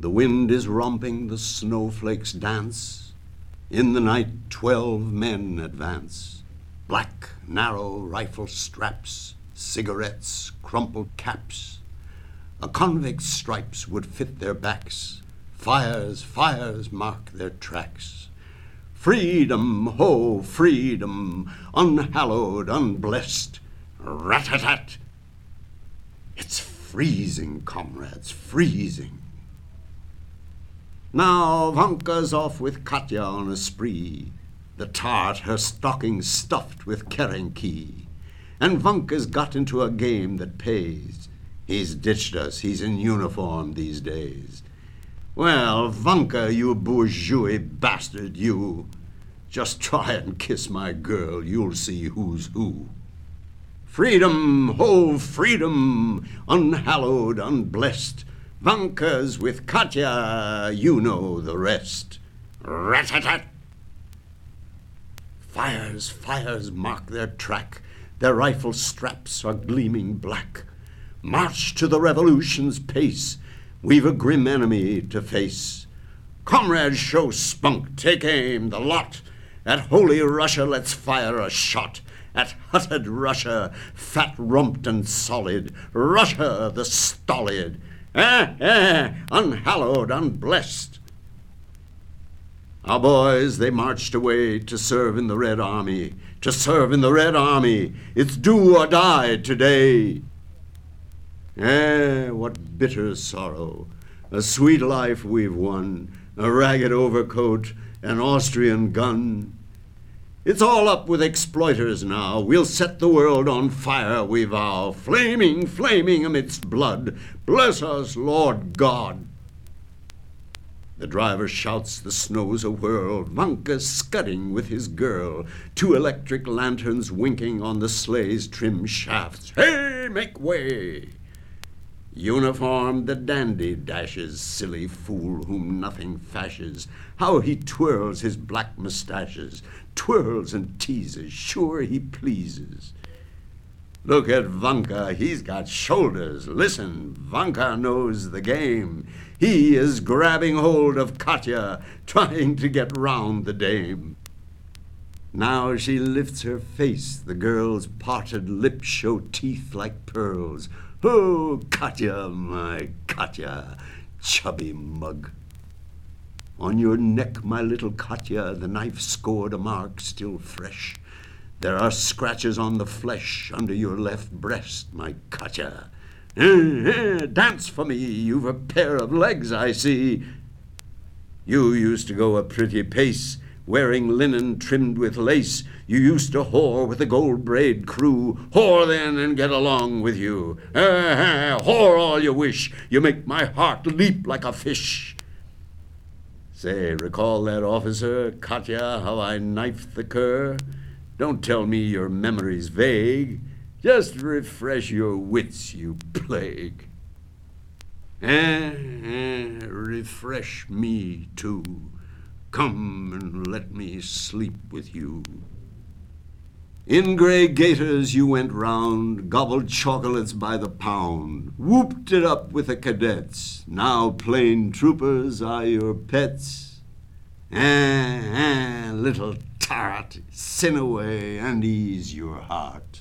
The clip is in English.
The wind is romping, the snowflakes dance. In the night, twelve men advance. Black, narrow rifle straps, cigarettes, crumpled caps. A convict's stripes would fit their backs. Fires, fires mark their tracks. Freedom, ho, freedom, unhallowed, unblessed. Rat-a-tat. It's freezing, comrades, freezing. Now Vanka's off with Katya on a spree. The tart, her stocking stuffed with Kerenki. And Vanka's got into a game that pays. He's ditched us, he's in uniform these days. Well, Vanka, you bourgeois bastard, you. Just try and kiss my girl, you'll see who's who. Freedom, ho, freedom, unhallowed, unblessed. Vanka's with Katya, you know the rest. Rat-a-tat! Fires, fires mark their track. Their rifle straps are gleaming black. March to the revolution's pace. We've a grim enemy to face. Comrades, show spunk, take aim, the lot. At holy Russia, let's fire a shot. At hutted Russia, fat rumped and solid. Russia, the stolid. Eh, eh, unhallowed, unblessed. Our boys, they marched away to serve in the Red Army, to serve in the Red Army. It's do or die today. Eh, what bitter sorrow. A sweet life we've won, a ragged overcoat, an Austrian gun. It's all up with exploiters now. We'll set the world on fire, we vow, flaming, flaming amidst blood. Bless us, Lord God. The driver shouts, the snow's a whirl. Vanka scudding with his girl. Two electric lanterns winking on the sleigh's trim shafts. Hey, make way! Uniformed the dandy dashes, silly fool whom nothing fashes. How he twirls his black mustaches, twirls and teases, sure he pleases. Look at Vanka, he's got shoulders. Listen, Vanka knows the game. He is grabbing hold of Katya, trying to get round the dame. Now she lifts her face, the girl's parted lips show teeth like pearls. Oh, Katya, my Katya, chubby mug. On your neck, my little Katya, the knife scored a mark still fresh. There are scratches on the flesh under your left breast, my Katya. Eh, eh, dance for me, you've a pair of legs, I see. You used to go a pretty pace wearing linen trimmed with lace. You used to whore with the gold braid crew. Whore then and get along with you. Eh, whore all you wish. You make my heart leap like a fish. Say, recall that officer, Katya, how I knifed the cur? Don't tell me your memory's vague. Just refresh your wits, you plague. Eh, eh, refresh me too. Come and let me sleep with you. In grey gaiters you went round, gobbled chocolates by the pound, whooped it up with the cadets. Now plain troopers are your pets. Eh, eh, little tart, sin away and ease your heart.